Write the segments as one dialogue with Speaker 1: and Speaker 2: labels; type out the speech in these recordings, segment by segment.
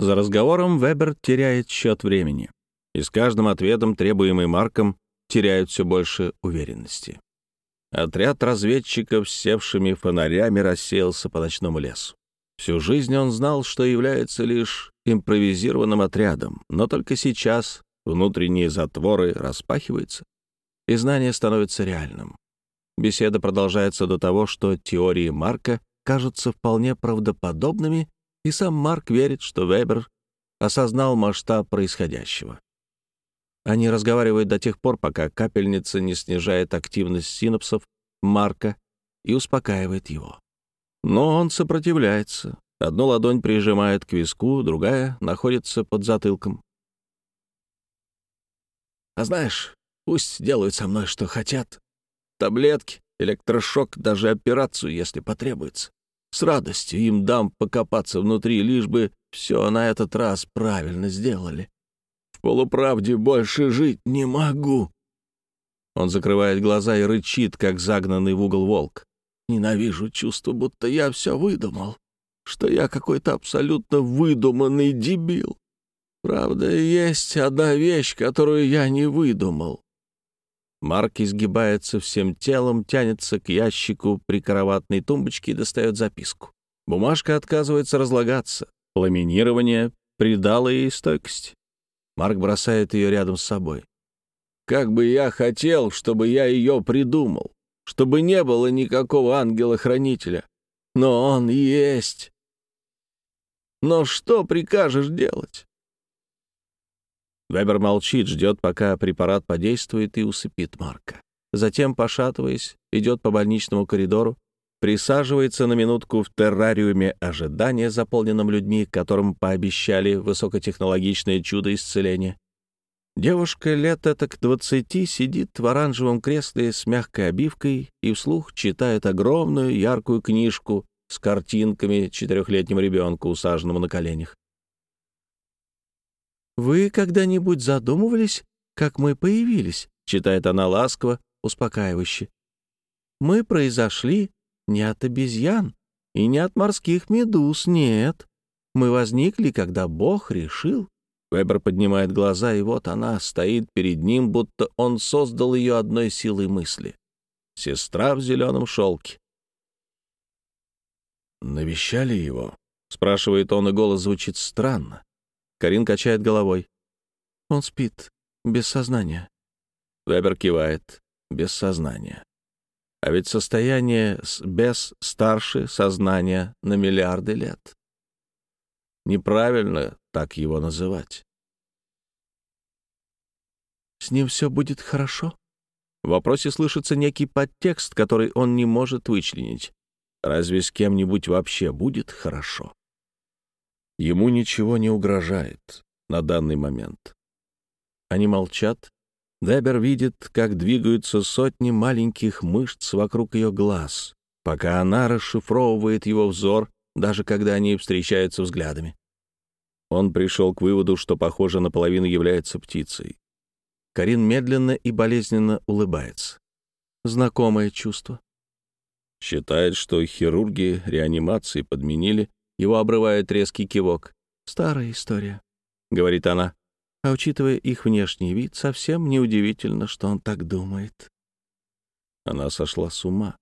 Speaker 1: За разговором Вебер теряет счет времени, и с каждым ответом, требуемый Марком, теряют все больше уверенности. Отряд разведчиков с севшими фонарями рассеялся по ночному лесу. Всю жизнь он знал, что является лишь импровизированным отрядом, но только сейчас внутренние затворы распахиваются, и знание становится реальным. Беседа продолжается до того, что теории Марка кажутся вполне правдоподобными и сам Марк верит, что Вебер осознал масштаб происходящего. Они разговаривают до тех пор, пока капельница не снижает активность синапсов Марка и успокаивает его. Но он сопротивляется. Одну ладонь прижимает к виску, другая находится под затылком. «А знаешь, пусть делают со мной, что хотят. Таблетки, электрошок, даже операцию, если потребуется. С радостью им дам покопаться внутри, лишь бы все на этот раз правильно сделали. В полуправде больше жить не могу. Он закрывает глаза и рычит, как загнанный в угол волк. Ненавижу чувство, будто я все выдумал, что я какой-то абсолютно выдуманный дебил. Правда, есть одна вещь, которую я не выдумал. Марк изгибается всем телом, тянется к ящику прикроватной тумбочки и достает записку. Бумажка отказывается разлагаться. Ламинирование придало ей стойкость. Марк бросает ее рядом с собой. «Как бы я хотел, чтобы я ее придумал, чтобы не было никакого ангела-хранителя. Но он есть. Но что прикажешь делать?» Вебер молчит, ждет, пока препарат подействует и усыпит Марка. Затем, пошатываясь, идет по больничному коридору, присаживается на минутку в террариуме ожидания, заполненном людьми, которым пообещали высокотехнологичное чудо исцеления. Девушка лет это к двадцати сидит в оранжевом кресле с мягкой обивкой и вслух читает огромную яркую книжку с картинками четырехлетнего ребенка, усаженного на коленях. «Вы когда-нибудь задумывались, как мы появились?» — читает она ласково, успокаивающе. «Мы произошли не от обезьян и не от морских медуз, нет. Мы возникли, когда Бог решил». Вебер поднимает глаза, и вот она стоит перед ним, будто он создал ее одной силой мысли. Сестра в зеленом шелке. «Навещали его?» — спрашивает он, и голос звучит странно. Карин качает головой. Он спит, без сознания. Вебер кивает, без сознания. А ведь состояние без старше сознания на миллиарды лет. Неправильно так его называть. «С ним все будет хорошо?» В вопросе слышится некий подтекст, который он не может вычленить. Разве с кем-нибудь вообще будет хорошо? Ему ничего не угрожает на данный момент. Они молчат. Дебер видит, как двигаются сотни маленьких мышц вокруг ее глаз, пока она расшифровывает его взор, даже когда они встречаются взглядами. Он пришел к выводу, что, похоже, наполовину является птицей. Карин медленно и болезненно улыбается. Знакомое чувство. Считает, что хирурги реанимации подменили его обрывает резкий кивок. «Старая история», — говорит она. А учитывая их внешний вид, совсем неудивительно, что он так думает. Она сошла с ума.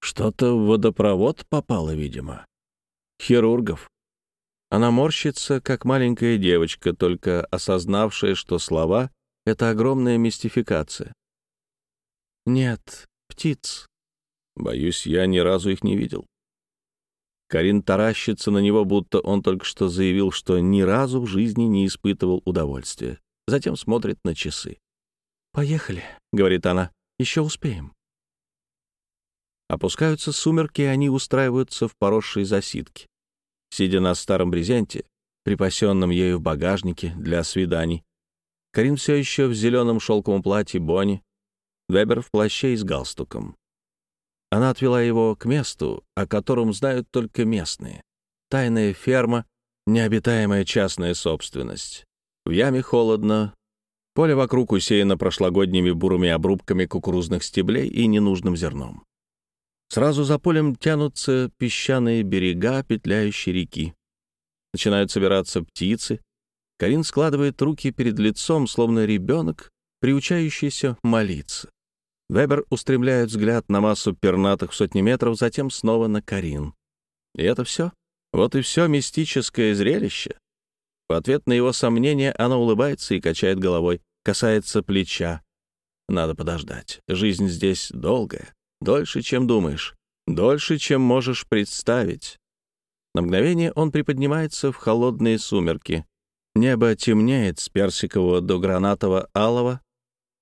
Speaker 1: Что-то в водопровод попало, видимо. Хирургов. Она морщится, как маленькая девочка, только осознавшая, что слова — это огромная мистификация. Нет, птиц. Боюсь, я ни разу их не видел. Карин таращится на него, будто он только что заявил, что ни разу в жизни не испытывал удовольствия. Затем смотрит на часы. «Поехали», — говорит она, — «еще успеем». Опускаются сумерки, и они устраиваются в поросшей засидке. Сидя на старом брезенте, припасенном ею в багажнике для свиданий, Карин все еще в зеленом шелковом платье Бонни, Вебер в плаще и с галстуком. Она отвела его к месту, о котором знают только местные. Тайная ферма, необитаемая частная собственность. В яме холодно, поле вокруг усеяно прошлогодними бурыми обрубками кукурузных стеблей и ненужным зерном. Сразу за полем тянутся песчаные берега петляющей реки. Начинают собираться птицы. Карин складывает руки перед лицом, словно ребенок, приучающийся молиться. Вебер устремляет взгляд на массу пернатых в сотни метров, затем снова на Карин. И это все? Вот и все мистическое зрелище. В ответ на его сомнение она улыбается и качает головой, касается плеча. Надо подождать. Жизнь здесь долгая, дольше, чем думаешь, дольше, чем можешь представить. На мгновение он приподнимается в холодные сумерки. Небо темнеет с персикового до гранатово-алого.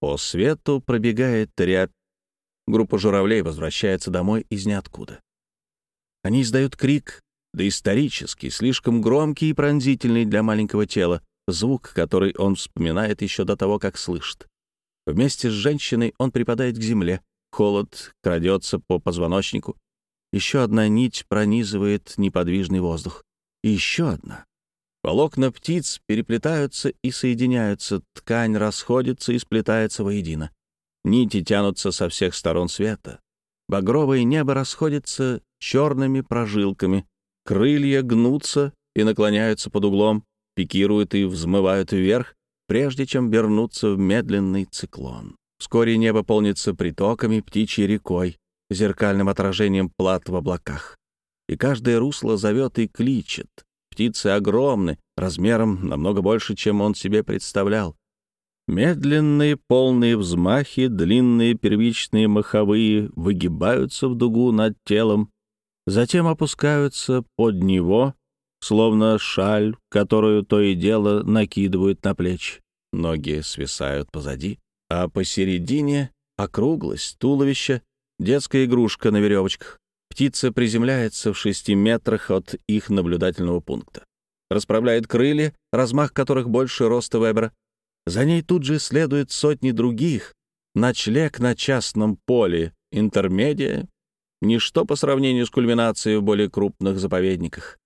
Speaker 1: По свету пробегает рябь. Группа журавлей возвращается домой из ниоткуда. Они издают крик, доисторический, слишком громкий и пронзительный для маленького тела, звук, который он вспоминает еще до того, как слышит. Вместе с женщиной он припадает к земле, холод крадется по позвоночнику, еще одна нить пронизывает неподвижный воздух. И еще одна. Волокна птиц переплетаются и соединяются, ткань расходится и сплетается воедино. Нити тянутся со всех сторон света. Багровое небо расходится черными прожилками. Крылья гнутся и наклоняются под углом, пикируют и взмывают вверх, прежде чем вернуться в медленный циклон. Вскоре небо полнится притоками, птичьей рекой зеркальным отражением плат в облаках. И каждое русло зовет и кличет. Птицы огромны, размером намного больше, чем он себе представлял. Медленные полные взмахи, длинные первичные маховые выгибаются в дугу над телом, затем опускаются под него, словно шаль, которую то и дело накидывают на плечи. Ноги свисают позади, а посередине — округлость туловища Детская игрушка на веревочках. Птица приземляется в шести метрах от их наблюдательного пункта. Расправляет крылья, размах которых больше роста Вебера. За ней тут же следует сотни других. Ночлег на частном поле, интермедия. Ничто по сравнению с кульминацией в более крупных заповедниках.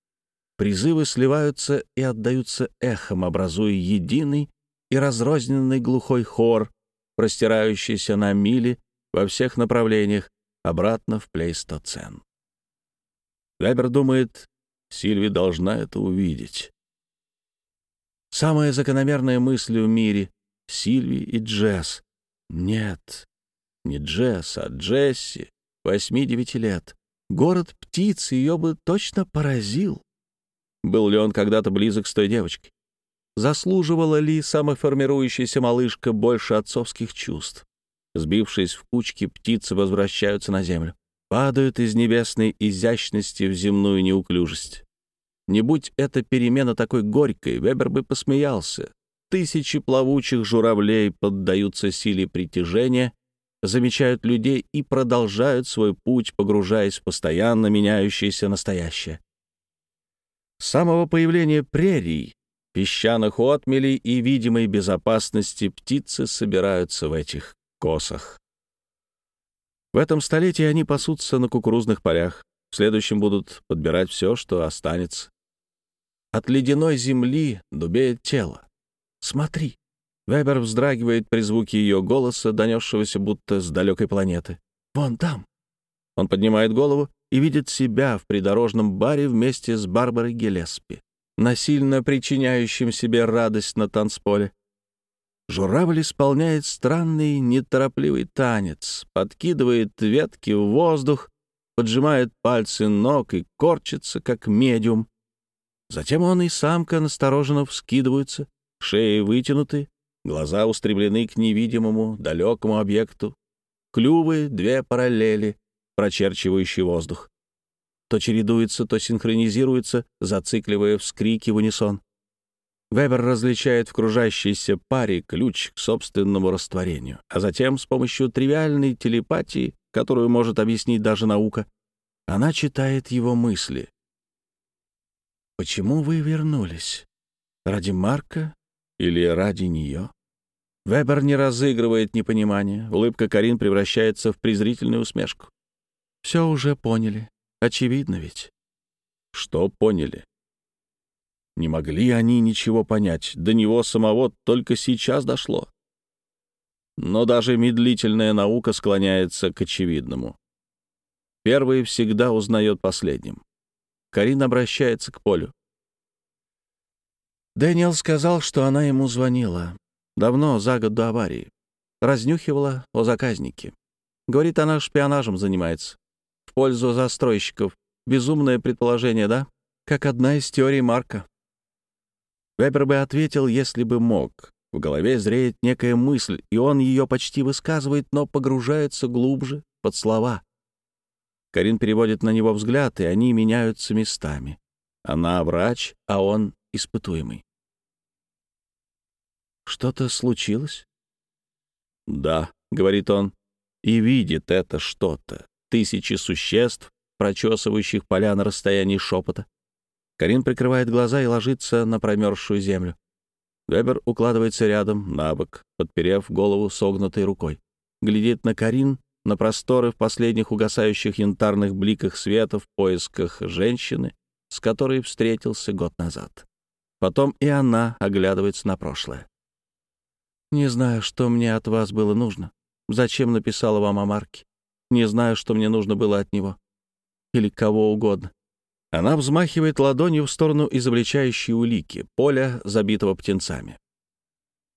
Speaker 1: Призывы сливаются и отдаются эхом, образуя единый и разрозненный глухой хор, простирающийся на мили во всех направлениях, обратно в плейстоцен. Вебер думает, Сильви должна это увидеть. Самая закономерная мысль в мире — Сильви и Джесс. Нет, не Джесс, а Джесси, восьми-девяти лет. Город птиц ее бы точно поразил. Был ли он когда-то близок с той девочкой? Заслуживала ли самоформирующаяся малышка больше отцовских чувств? Сбившись в кучки, птицы возвращаются на землю. Падают из небесной изящности в земную неуклюжесть. Не будь эта перемена такой горькой, Вебер бы посмеялся. Тысячи плавучих журавлей поддаются силе притяжения, замечают людей и продолжают свой путь, погружаясь в постоянно меняющееся настоящее. С самого появления прерий, песчаных отмелей и видимой безопасности птицы собираются в этих косах. В этом столетии они пасутся на кукурузных полях, в следующем будут подбирать все, что останется. От ледяной земли дубеет тело. Смотри. Вебер вздрагивает при звуке ее голоса, донесшегося будто с далекой планеты. Вон там. Он поднимает голову и видит себя в придорожном баре вместе с Барбарой Гелеспи, насильно причиняющим себе радость на танцполе. Журавль исполняет странный, неторопливый танец, подкидывает ветки в воздух, поджимает пальцы ног и корчится, как медиум. Затем он и самка настороженно вскидываются, шеи вытянуты, глаза устремлены к невидимому, далекому объекту, клювы — две параллели, прочерчивающие воздух. То чередуется, то синхронизируется, зацикливая вскрики в унисон. Вебер различает в кружащейся паре ключ к собственному растворению, а затем с помощью тривиальной телепатии, которую может объяснить даже наука, она читает его мысли. «Почему вы вернулись? Ради Марка или ради нее?» Вебер не разыгрывает непонимания. Улыбка Карин превращается в презрительную усмешку. «Все уже поняли. Очевидно ведь». «Что поняли?» Не могли они ничего понять, до него самого только сейчас дошло. Но даже медлительная наука склоняется к очевидному. Первый всегда узнает последним. Карин обращается к Полю. Дэниел сказал, что она ему звонила. Давно, за год до аварии. Разнюхивала о заказнике. Говорит, она шпионажем занимается. В пользу застройщиков. Безумное предположение, да? Как одна из теорий Марка. Вебер бы ответил, если бы мог. В голове зреет некая мысль, и он ее почти высказывает, но погружается глубже, под слова. Карин переводит на него взгляд, и они меняются местами. Она врач, а он испытуемый. «Что-то случилось?» «Да», — говорит он, — и видит это что-то. Тысячи существ, прочесывающих поля на расстоянии шепота. Карин прикрывает глаза и ложится на промерзшую землю. Вебер укладывается рядом, на бок, подперев голову согнутой рукой. Глядит на Карин, на просторы в последних угасающих янтарных бликах света в поисках женщины, с которой встретился год назад. Потом и она оглядывается на прошлое. «Не знаю, что мне от вас было нужно. Зачем написала вам о Марке? Не знаю, что мне нужно было от него. Или кого угодно. Она взмахивает ладонью в сторону изобличающей улики, поля, забитого птенцами.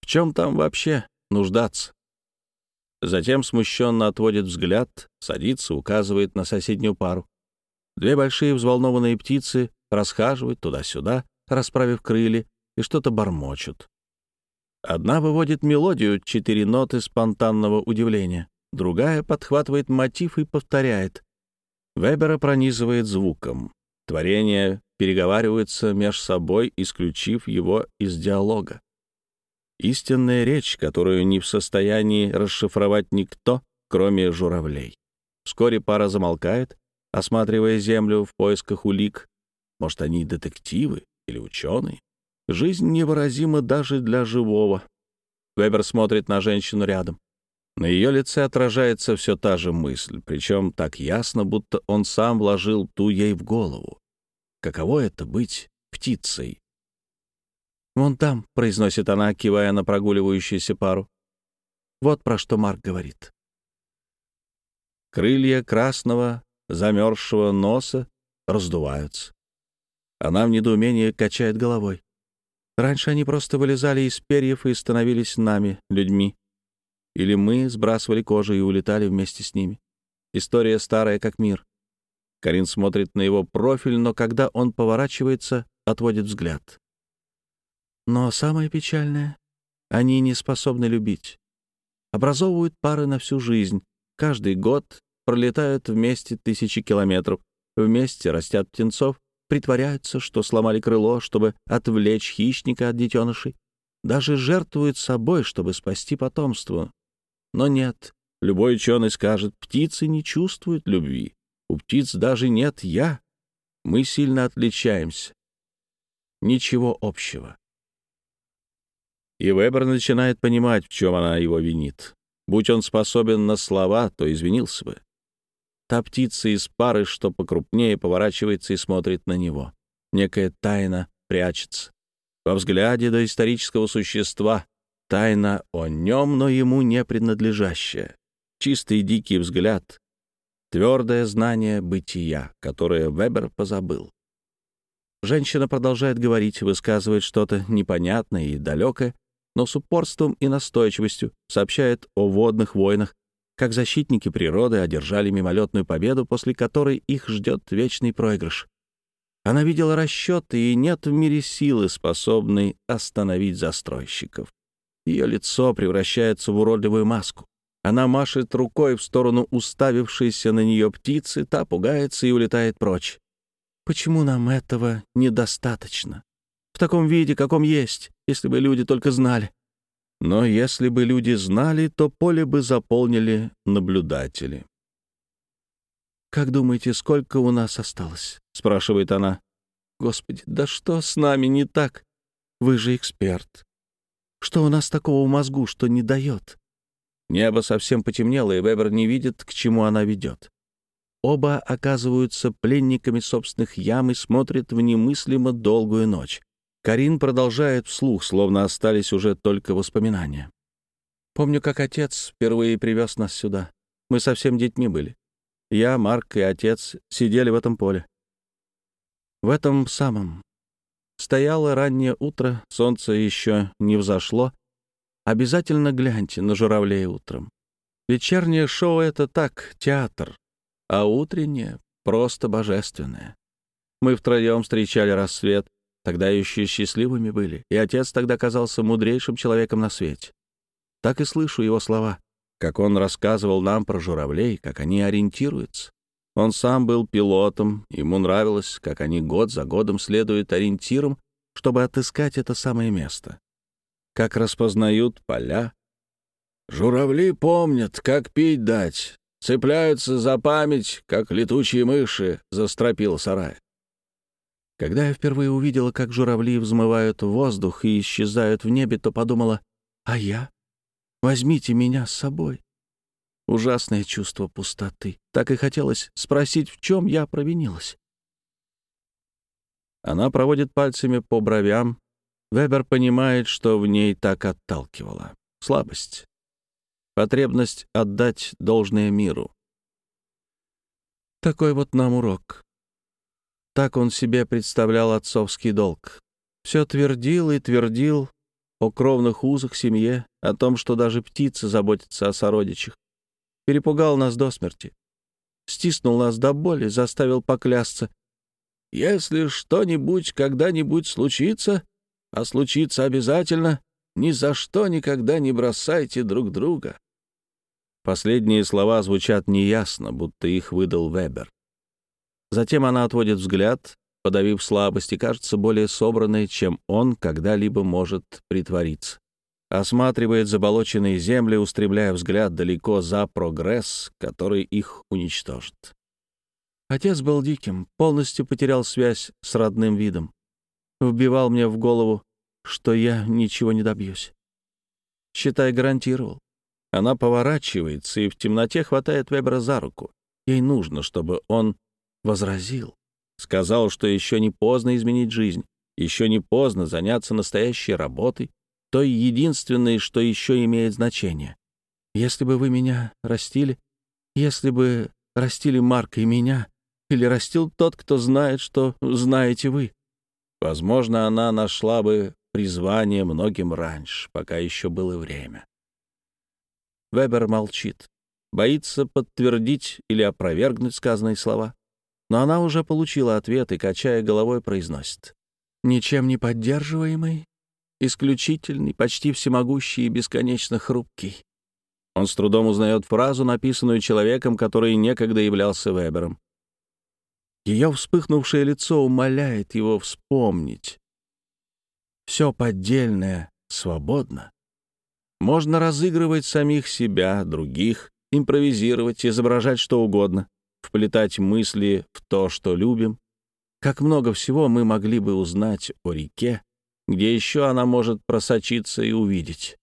Speaker 1: В чем там вообще нуждаться? Затем смущенно отводит взгляд, садится, указывает на соседнюю пару. Две большие взволнованные птицы расхаживают туда-сюда, расправив крылья, и что-то бормочут. Одна выводит мелодию, четыре ноты спонтанного удивления, другая подхватывает мотив и повторяет. Вебера пронизывает звуком. Творения переговариваются меж собой, исключив его из диалога. Истинная речь, которую не в состоянии расшифровать никто, кроме журавлей. Вскоре пара замолкает, осматривая землю в поисках улик. Может, они детективы или ученые? Жизнь невыразима даже для живого. Вебер смотрит на женщину рядом. На ее лице отражается все та же мысль, причем так ясно, будто он сам вложил ту ей в голову. Каково это быть птицей? «Вон там», — произносит она, кивая на прогуливающуюся пару. Вот про что Марк говорит. Крылья красного, замерзшего носа раздуваются. Она в недоумении качает головой. Раньше они просто вылезали из перьев и становились нами, людьми. Или мы сбрасывали кожу и улетали вместе с ними. История старая, как мир. Карин смотрит на его профиль, но когда он поворачивается, отводит взгляд. Но самое печальное — они не способны любить. Образовывают пары на всю жизнь. Каждый год пролетают вместе тысячи километров, вместе растят птенцов, притворяются, что сломали крыло, чтобы отвлечь хищника от детенышей. Даже жертвуют собой, чтобы спасти потомство. Но нет, любой ученый скажет, птицы не чувствуют любви. У птиц даже нет «я». Мы сильно отличаемся. Ничего общего. И Вебер начинает понимать, в чем она его винит. Будь он способен на слова, то извинился бы. Та птица из пары, что покрупнее, поворачивается и смотрит на него. Некая тайна прячется. Во взгляде до исторического существа Тайна о нем, но ему не принадлежащая. Чистый дикий взгляд, твердое знание бытия, которое Вебер позабыл. Женщина продолжает говорить, высказывает что-то непонятное и далекое, но с упорством и настойчивостью сообщает о водных войнах, как защитники природы одержали мимолетную победу, после которой их ждет вечный проигрыш. Она видела расчеты, и нет в мире силы, способной остановить застройщиков. Ее лицо превращается в уродливую маску. Она машет рукой в сторону уставившейся на нее птицы, та пугается и улетает прочь. Почему нам этого недостаточно? В таком виде, каком есть, если бы люди только знали. Но если бы люди знали, то поле бы заполнили наблюдатели. «Как думаете, сколько у нас осталось?» — спрашивает она. «Господи, да что с нами не так? Вы же эксперт. Что у нас такого в мозгу, что не дает? Небо совсем потемнело, и Вебер не видит, к чему она ведет. Оба оказываются пленниками собственных ям и смотрят в немыслимо долгую ночь. Карин продолжает вслух, словно остались уже только воспоминания. Помню, как отец впервые привез нас сюда. Мы совсем детьми были. Я, Марк и отец сидели в этом поле. В этом самом. Стояло раннее утро, солнце еще не взошло. Обязательно гляньте на журавлей утром. Вечернее шоу — это так, театр, а утреннее — просто божественное. Мы втроем встречали рассвет, тогда еще счастливыми были, и отец тогда казался мудрейшим человеком на свете. Так и слышу его слова, как он рассказывал нам про журавлей, как они ориентируются. Он сам был пилотом, ему нравилось, как они год за годом следуют ориентирам, чтобы отыскать это самое место. Как распознают поля. Журавли помнят, как пить дать, цепляются за память, как летучие мыши, застропил сарай. Когда я впервые увидела, как журавли взмывают в воздух и исчезают в небе, то подумала, а я? Возьмите меня с собой. Ужасное чувство пустоты. Так и хотелось спросить, в чем я провинилась. Она проводит пальцами по бровям. Вебер понимает, что в ней так отталкивало. Слабость. Потребность отдать должное миру. Такой вот нам урок. Так он себе представлял отцовский долг. Все твердил и твердил о кровных узах семье, о том, что даже птицы заботятся о сородичах перепугал нас до смерти. Стиснул нас до боли, заставил поклясться. Если что-нибудь когда-нибудь случится, а случится обязательно, ни за что никогда не бросайте друг друга. Последние слова звучат неясно, будто их выдал Вебер. Затем она отводит взгляд, подавив слабость, и кажется более собранной, чем он когда-либо может притвориться осматривает заболоченные земли, устремляя взгляд далеко за прогресс, который их уничтожит. Отец был диким, полностью потерял связь с родным видом. Вбивал мне в голову, что я ничего не добьюсь. Считай, гарантировал. Она поворачивается и в темноте хватает Вебера за руку. Ей нужно, чтобы он возразил. Сказал, что еще не поздно изменить жизнь, еще не поздно заняться настоящей работой, той единственной, что еще имеет значение. Если бы вы меня растили, если бы растили Марка и меня, или растил тот, кто знает, что знаете вы, возможно, она нашла бы призвание многим раньше, пока еще было время. Вебер молчит, боится подтвердить или опровергнуть сказанные слова. Но она уже получила ответ и, качая головой, произносит. «Ничем не поддерживаемый, исключительный, почти всемогущий и бесконечно хрупкий. Он с трудом узнает фразу, написанную человеком, который некогда являлся Вебером. Ее вспыхнувшее лицо умоляет его вспомнить. Все поддельное свободно. Можно разыгрывать самих себя, других, импровизировать, изображать что угодно, вплетать мысли в то, что любим. Как много всего мы могли бы узнать о реке, где еще она может просочиться и увидеть.